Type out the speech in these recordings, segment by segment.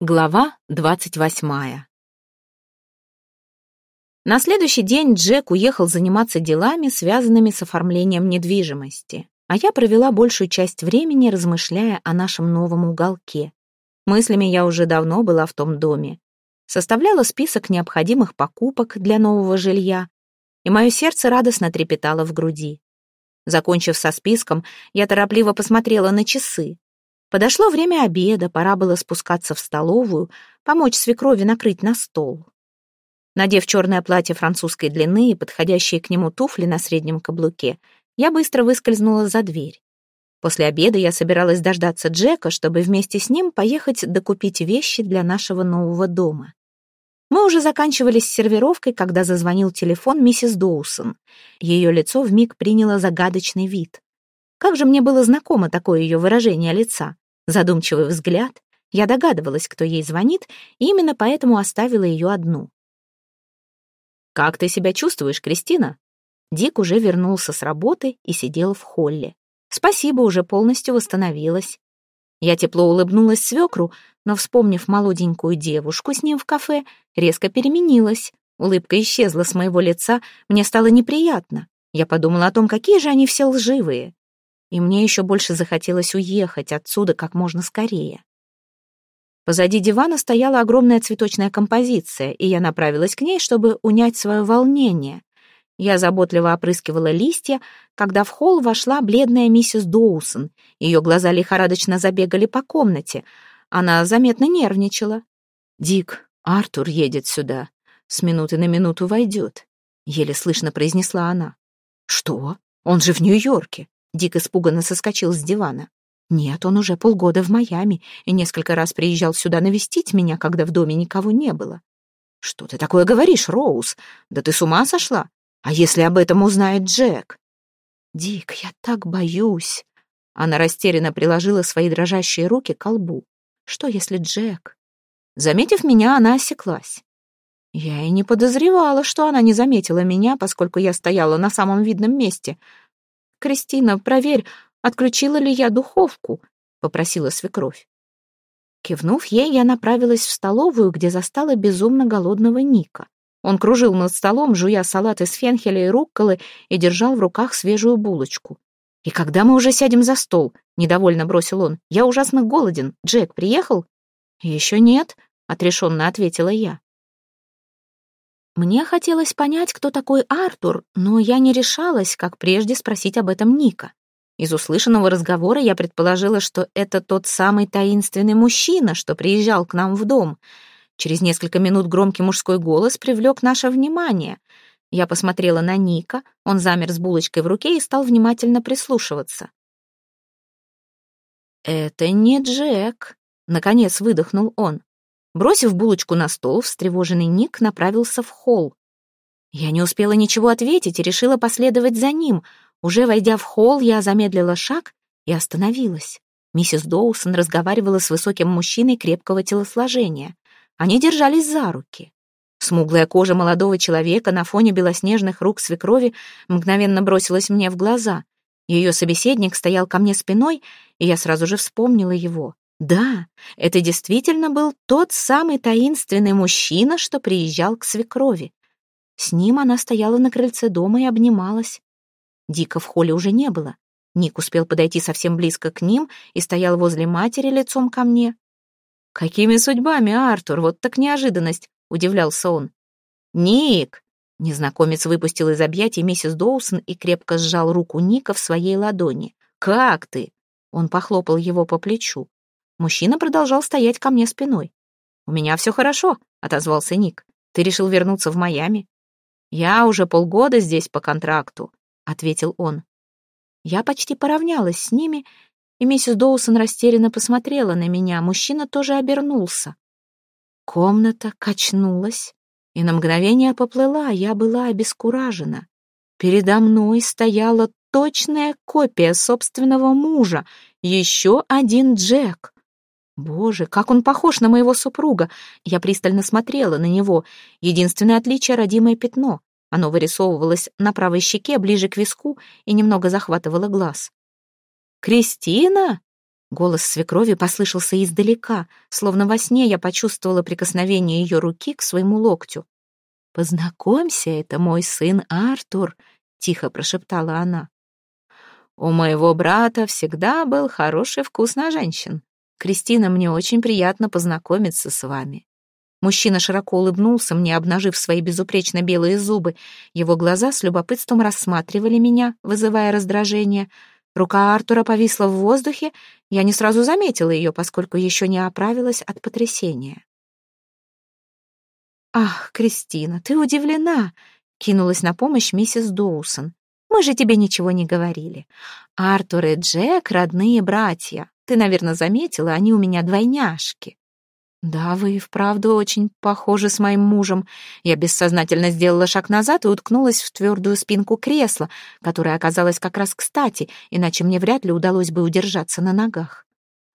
Глава двадцать восьмая. На следующий день Джек уехал заниматься делами, связанными с оформлением недвижимости, а я провела большую часть времени, размышляя о нашем новом уголке. Мыслями я уже давно была в том доме. Составляла список необходимых покупок для нового жилья, и мое сердце радостно трепетало в груди. Закончив со списком, я торопливо посмотрела на часы. Подошло время обеда, пора было спускаться в столовую, помочь свекрови накрыть на стол. Надев черное платье французской длины и подходящие к нему туфли на среднем каблуке, я быстро выскользнула за дверь. После обеда я собиралась дождаться Джека, чтобы вместе с ним поехать докупить вещи для нашего нового дома. Мы уже заканчивали с сервировкой, когда зазвонил телефон миссис Доусон. Ее лицо вмиг приняло загадочный вид. Как же мне было знакомо такое ее выражение лица. Задумчивый взгляд. Я догадывалась, кто ей звонит, и именно поэтому оставила ее одну. «Как ты себя чувствуешь, Кристина?» Дик уже вернулся с работы и сидел в холле. «Спасибо, уже полностью восстановилась». Я тепло улыбнулась свекру, но, вспомнив молоденькую девушку с ним в кафе, резко переменилась. Улыбка исчезла с моего лица, мне стало неприятно. Я подумала о том, какие же они все лживые и мне еще больше захотелось уехать отсюда как можно скорее. Позади дивана стояла огромная цветочная композиция, и я направилась к ней, чтобы унять свое волнение. Я заботливо опрыскивала листья, когда в холл вошла бледная миссис Доусон. Ее глаза лихорадочно забегали по комнате. Она заметно нервничала. «Дик, Артур едет сюда. С минуты на минуту войдет», — еле слышно произнесла она. «Что? Он же в Нью-Йорке. Дик испуганно соскочил с дивана. «Нет, он уже полгода в Майами и несколько раз приезжал сюда навестить меня, когда в доме никого не было». «Что ты такое говоришь, Роуз? Да ты с ума сошла? А если об этом узнает Джек?» «Дик, я так боюсь». Она растерянно приложила свои дрожащие руки к колбу. «Что, если Джек?» Заметив меня, она осеклась. Я и не подозревала, что она не заметила меня, поскольку я стояла на самом видном месте — «Кристина, проверь, отключила ли я духовку?» — попросила свекровь. Кивнув ей, я направилась в столовую, где застала безумно голодного Ника. Он кружил над столом, жуя салат из фенхеля и рукколы и держал в руках свежую булочку. «И когда мы уже сядем за стол?» — недовольно бросил он. «Я ужасно голоден. Джек приехал?» «Еще нет», — отрешенно ответила я. Мне хотелось понять, кто такой Артур, но я не решалась, как прежде, спросить об этом Ника. Из услышанного разговора я предположила, что это тот самый таинственный мужчина, что приезжал к нам в дом. Через несколько минут громкий мужской голос привлек наше внимание. Я посмотрела на Ника, он замер с булочкой в руке и стал внимательно прислушиваться. «Это не Джек», — наконец выдохнул он. Бросив булочку на стол, встревоженный Ник направился в холл. Я не успела ничего ответить и решила последовать за ним. Уже войдя в холл, я замедлила шаг и остановилась. Миссис Доусон разговаривала с высоким мужчиной крепкого телосложения. Они держались за руки. Смуглая кожа молодого человека на фоне белоснежных рук свекрови мгновенно бросилась мне в глаза. Ее собеседник стоял ко мне спиной, и я сразу же вспомнила его. Да, это действительно был тот самый таинственный мужчина, что приезжал к свекрови. С ним она стояла на крыльце дома и обнималась. Дика в холле уже не было. Ник успел подойти совсем близко к ним и стоял возле матери лицом ко мне. «Какими судьбами, Артур? Вот так неожиданность!» — удивлялся он. «Ник!» — незнакомец выпустил из объятий миссис Доусон и крепко сжал руку Ника в своей ладони. «Как ты?» — он похлопал его по плечу. Мужчина продолжал стоять ко мне спиной. «У меня все хорошо», — отозвался Ник. «Ты решил вернуться в Майами?» «Я уже полгода здесь по контракту», — ответил он. Я почти поравнялась с ними, и миссис Доусон растерянно посмотрела на меня. Мужчина тоже обернулся. Комната качнулась, и на мгновение поплыла, я была обескуражена. Передо мной стояла точная копия собственного мужа, еще один Джек. Боже, как он похож на моего супруга! Я пристально смотрела на него. Единственное отличие — родимое пятно. Оно вырисовывалось на правой щеке, ближе к виску, и немного захватывало глаз. «Кристина?» Голос свекрови послышался издалека, словно во сне я почувствовала прикосновение ее руки к своему локтю. «Познакомься, это мой сын Артур», — тихо прошептала она. «У моего брата всегда был хороший вкус на женщин. Кристина, мне очень приятно познакомиться с вами». Мужчина широко улыбнулся мне, обнажив свои безупречно белые зубы. Его глаза с любопытством рассматривали меня, вызывая раздражение — Рука Артура повисла в воздухе, я не сразу заметила ее, поскольку еще не оправилась от потрясения. «Ах, Кристина, ты удивлена!» — кинулась на помощь миссис Доусон. «Мы же тебе ничего не говорили. Артур и Джек — родные братья. Ты, наверное, заметила, они у меня двойняшки». «Да, вы и вправду очень похожи с моим мужем». Я бессознательно сделала шаг назад и уткнулась в твердую спинку кресла, которая оказалась как раз кстати, иначе мне вряд ли удалось бы удержаться на ногах.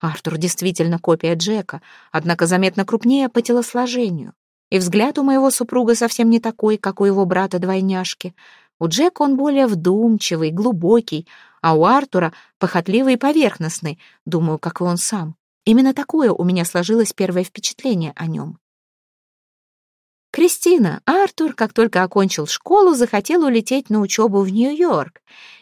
Артур действительно копия Джека, однако заметно крупнее по телосложению. И взгляд у моего супруга совсем не такой, как у его брата-двойняшки. У Джека он более вдумчивый, глубокий, а у Артура похотливый и поверхностный, думаю, как и он сам. Именно такое у меня сложилось первое впечатление о нем. Кристина, Артур, как только окончил школу, захотел улететь на учебу в Нью-Йорк.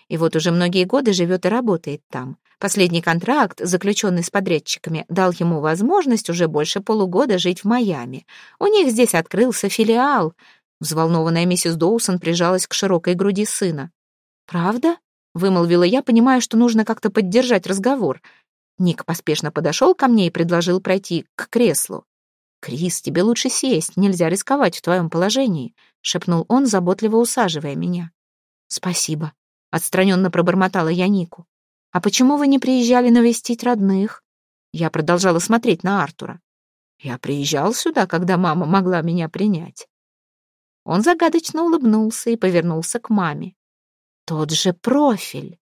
И вот уже многие годы живет и работает там. Последний контракт, заключенный с подрядчиками, дал ему возможность уже больше полугода жить в Майами. У них здесь открылся филиал. Взволнованная миссис Доусон прижалась к широкой груди сына. «Правда?» — вымолвила я, понимая, что нужно как-то поддержать разговор — Ник поспешно подошел ко мне и предложил пройти к креслу. «Крис, тебе лучше сесть, нельзя рисковать в твоем положении», — шепнул он, заботливо усаживая меня. «Спасибо», — отстраненно пробормотала я Нику. «А почему вы не приезжали навестить родных?» Я продолжала смотреть на Артура. «Я приезжал сюда, когда мама могла меня принять». Он загадочно улыбнулся и повернулся к маме. «Тот же профиль!»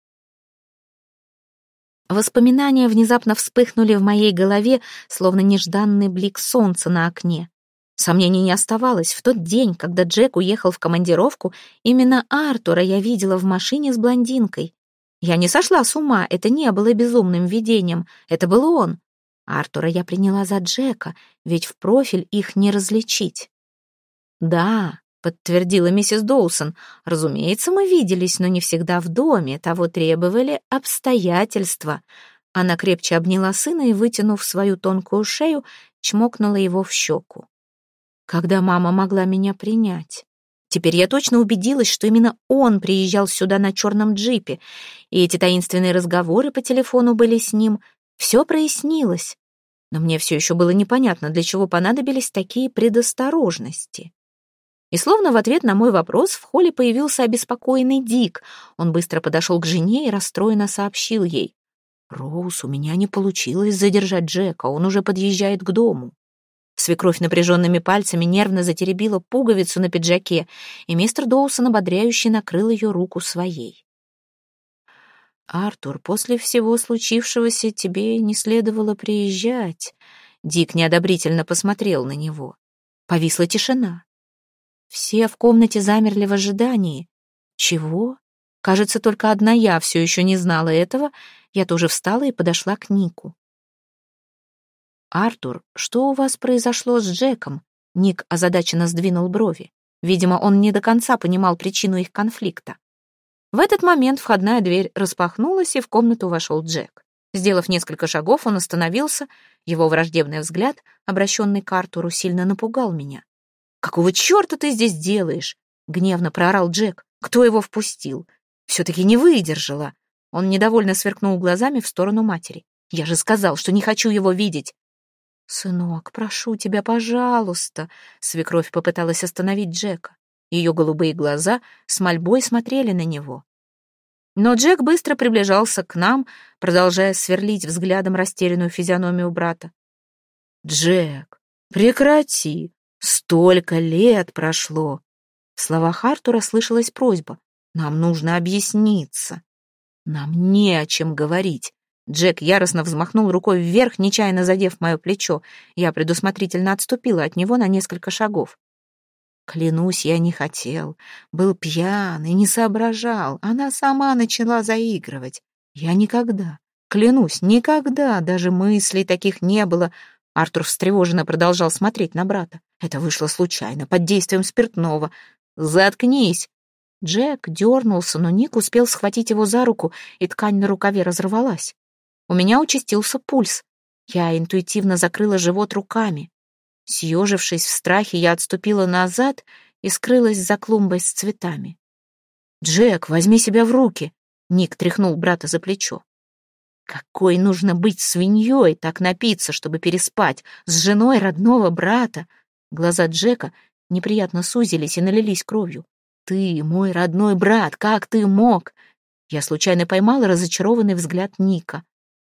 Воспоминания внезапно вспыхнули в моей голове, словно нежданный блик солнца на окне. Сомнений не оставалось. В тот день, когда Джек уехал в командировку, именно Артура я видела в машине с блондинкой. Я не сошла с ума, это не было безумным видением, это был он. Артура я приняла за Джека, ведь в профиль их не различить. Да, подтвердила миссис Доусон. Разумеется, мы виделись, но не всегда в доме, того требовали обстоятельства. Она крепче обняла сына и, вытянув свою тонкую шею, чмокнула его в щеку. Когда мама могла меня принять? Теперь я точно убедилась, что именно он приезжал сюда на черном джипе, и эти таинственные разговоры по телефону были с ним. Все прояснилось. Но мне все еще было непонятно, для чего понадобились такие предосторожности. И словно в ответ на мой вопрос в холле появился обеспокоенный Дик. Он быстро подошел к жене и расстроенно сообщил ей. «Роуз, у меня не получилось задержать Джека, он уже подъезжает к дому». Свекровь напряженными пальцами нервно затеребила пуговицу на пиджаке, и мистер Доусон ободряюще накрыл ее руку своей. «Артур, после всего случившегося тебе не следовало приезжать». Дик неодобрительно посмотрел на него. Повисла тишина. Все в комнате замерли в ожидании. Чего? Кажется, только одна я все еще не знала этого. Я тоже встала и подошла к Нику. «Артур, что у вас произошло с Джеком?» Ник озадаченно сдвинул брови. Видимо, он не до конца понимал причину их конфликта. В этот момент входная дверь распахнулась, и в комнату вошел Джек. Сделав несколько шагов, он остановился. Его враждебный взгляд, обращенный к Артуру, сильно напугал меня. «Какого черта ты здесь делаешь?» — гневно проорал Джек. «Кто его впустил?» «Все-таки не выдержала». Он недовольно сверкнул глазами в сторону матери. «Я же сказал, что не хочу его видеть». «Сынок, прошу тебя, пожалуйста», — свекровь попыталась остановить Джека. Ее голубые глаза с мольбой смотрели на него. Но Джек быстро приближался к нам, продолжая сверлить взглядом растерянную физиономию брата. «Джек, прекрати!» Столько лет прошло. В словах Артура слышалась просьба. Нам нужно объясниться. Нам не о чем говорить. Джек яростно взмахнул рукой вверх, нечаянно задев мое плечо. Я предусмотрительно отступила от него на несколько шагов. Клянусь, я не хотел. Был пьян и не соображал. Она сама начала заигрывать. Я никогда, клянусь, никогда даже мыслей таких не было. Артур встревоженно продолжал смотреть на брата. Это вышло случайно, под действием спиртного. «Заткнись!» Джек дернулся, но Ник успел схватить его за руку, и ткань на рукаве разорвалась. У меня участился пульс. Я интуитивно закрыла живот руками. Съежившись в страхе, я отступила назад и скрылась за клумбой с цветами. «Джек, возьми себя в руки!» — Ник тряхнул брата за плечо. «Какой нужно быть свиньей, так напиться, чтобы переспать, с женой родного брата!» Глаза Джека неприятно сузились и налились кровью. «Ты, мой родной брат, как ты мог?» Я случайно поймала разочарованный взгляд Ника.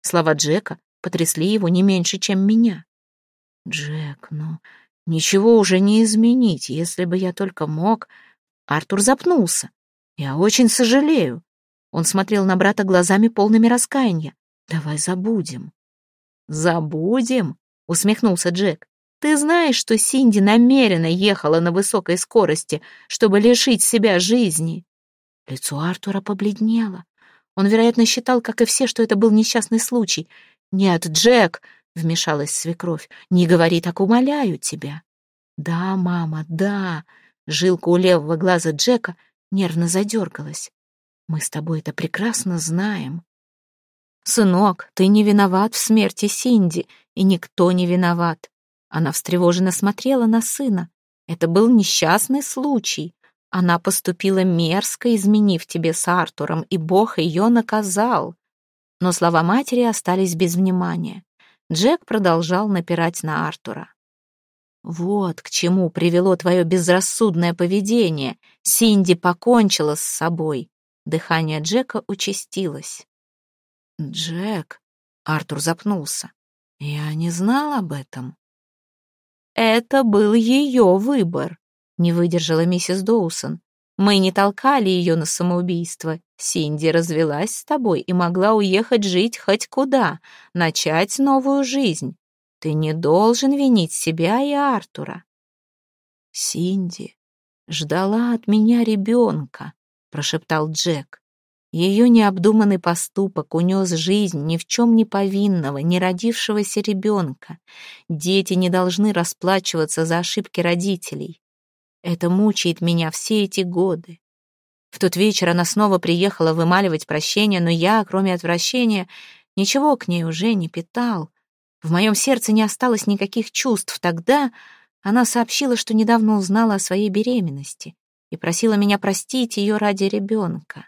Слова Джека потрясли его не меньше, чем меня. «Джек, ну, ничего уже не изменить, если бы я только мог...» Артур запнулся. «Я очень сожалею». Он смотрел на брата глазами полными раскаяния. «Давай забудем». «Забудем?» — усмехнулся Джек. Ты знаешь, что Синди намеренно ехала на высокой скорости, чтобы лишить себя жизни?» Лицо Артура побледнело. Он, вероятно, считал, как и все, что это был несчастный случай. «Нет, Джек!» — вмешалась свекровь. «Не говори так, умоляю тебя». «Да, мама, да!» Жилка у левого глаза Джека нервно задергалась. «Мы с тобой это прекрасно знаем». «Сынок, ты не виноват в смерти Синди, и никто не виноват. Она встревоженно смотрела на сына. Это был несчастный случай. Она поступила мерзко, изменив тебе с Артуром, и Бог ее наказал. Но слова матери остались без внимания. Джек продолжал напирать на Артура. «Вот к чему привело твое безрассудное поведение. Синди покончила с собой». Дыхание Джека участилось. «Джек...» — Артур запнулся. «Я не знал об этом». «Это был ее выбор», — не выдержала миссис Доусон. «Мы не толкали ее на самоубийство. Синди развелась с тобой и могла уехать жить хоть куда, начать новую жизнь. Ты не должен винить себя и Артура». «Синди ждала от меня ребенка», — прошептал Джек. Ее необдуманный поступок унес жизнь ни в чем не повинного, не родившегося ребенка. Дети не должны расплачиваться за ошибки родителей. Это мучает меня все эти годы. В тот вечер она снова приехала вымаливать прощение, но я, кроме отвращения, ничего к ней уже не питал. В моем сердце не осталось никаких чувств. Тогда она сообщила, что недавно узнала о своей беременности и просила меня простить ее ради ребенка.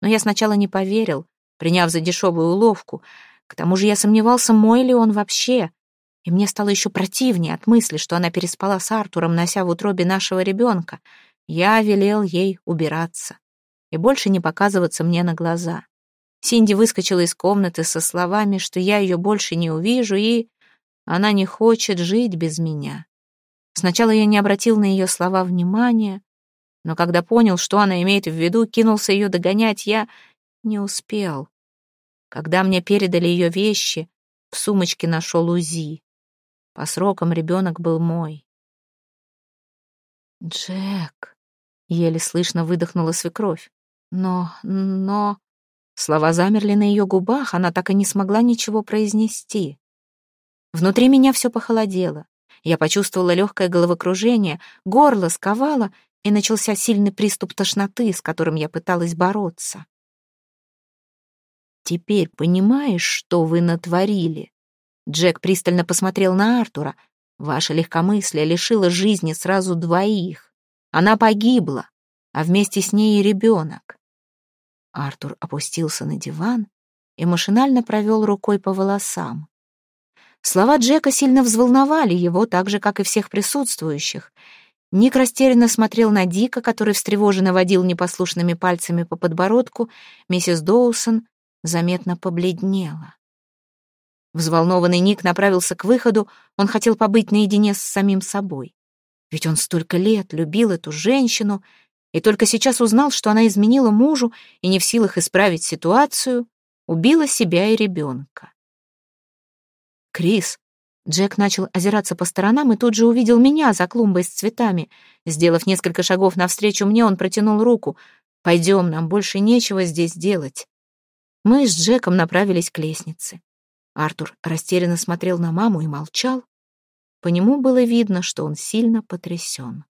Но я сначала не поверил, приняв за дешевую уловку. К тому же я сомневался, мой ли он вообще. И мне стало еще противнее от мысли, что она переспала с Артуром, нося в утробе нашего ребенка. Я велел ей убираться и больше не показываться мне на глаза. Синди выскочила из комнаты со словами, что я ее больше не увижу, и она не хочет жить без меня. Сначала я не обратил на ее слова внимания, но когда понял, что она имеет в виду, кинулся ее догонять, я не успел. Когда мне передали ее вещи, в сумочке нашел УЗИ. По срокам ребенок был мой. «Джек», — еле слышно выдохнула свекровь. «Но, но...» Слова замерли на ее губах, она так и не смогла ничего произнести. Внутри меня все похолодело. Я почувствовала легкое головокружение, горло сковало, и начался сильный приступ тошноты, с которым я пыталась бороться. «Теперь понимаешь, что вы натворили?» Джек пристально посмотрел на Артура. «Ваше легкомыслие лишило жизни сразу двоих. Она погибла, а вместе с ней и ребенок». Артур опустился на диван и машинально провел рукой по волосам. Слова Джека сильно взволновали его, так же, как и всех присутствующих — Ник растерянно смотрел на Дика, который встревоженно водил непослушными пальцами по подбородку. Миссис Доусон заметно побледнела. Взволнованный Ник направился к выходу, он хотел побыть наедине с самим собой. Ведь он столько лет любил эту женщину и только сейчас узнал, что она изменила мужу и не в силах исправить ситуацию, убила себя и ребенка. «Крис, Джек начал озираться по сторонам и тут же увидел меня за клумбой с цветами. Сделав несколько шагов навстречу мне, он протянул руку. «Пойдем, нам больше нечего здесь делать». Мы с Джеком направились к лестнице. Артур растерянно смотрел на маму и молчал. По нему было видно, что он сильно потрясен.